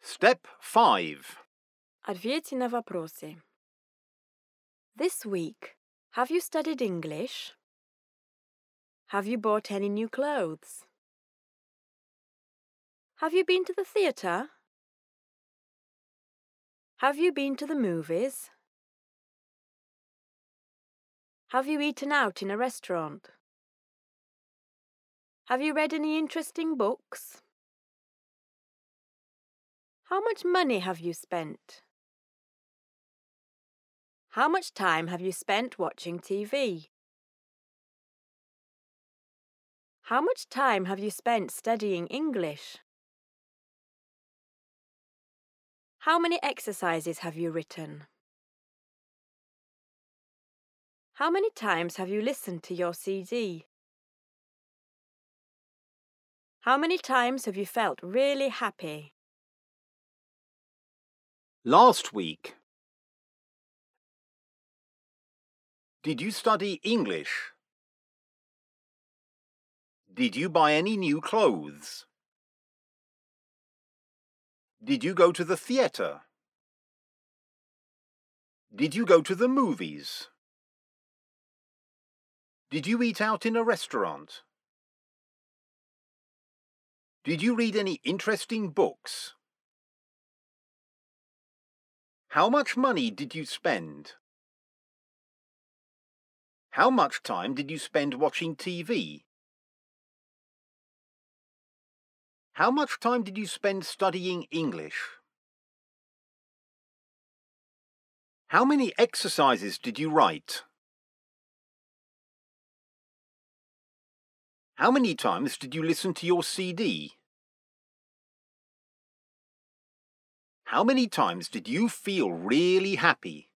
Step 5. Ответьте на вопросы. This week, have you studied English? Have you bought any new clothes? Have you been to the theatre? Have you been to the movies? Have you eaten out in a restaurant? Have you read any interesting books? How much money have you spent? How much time have you spent watching TV? How much time have you spent studying English? How many exercises have you written? How many times have you listened to your CD? How many times have you felt really happy? Last week. Did you study English? Did you buy any new clothes? Did you go to the theatre? Did you go to the movies? Did you eat out in a restaurant? Did you read any interesting books? How much money did you spend? How much time did you spend watching TV? How much time did you spend studying English? How many exercises did you write? How many times did you listen to your CD? How many times did you feel really happy?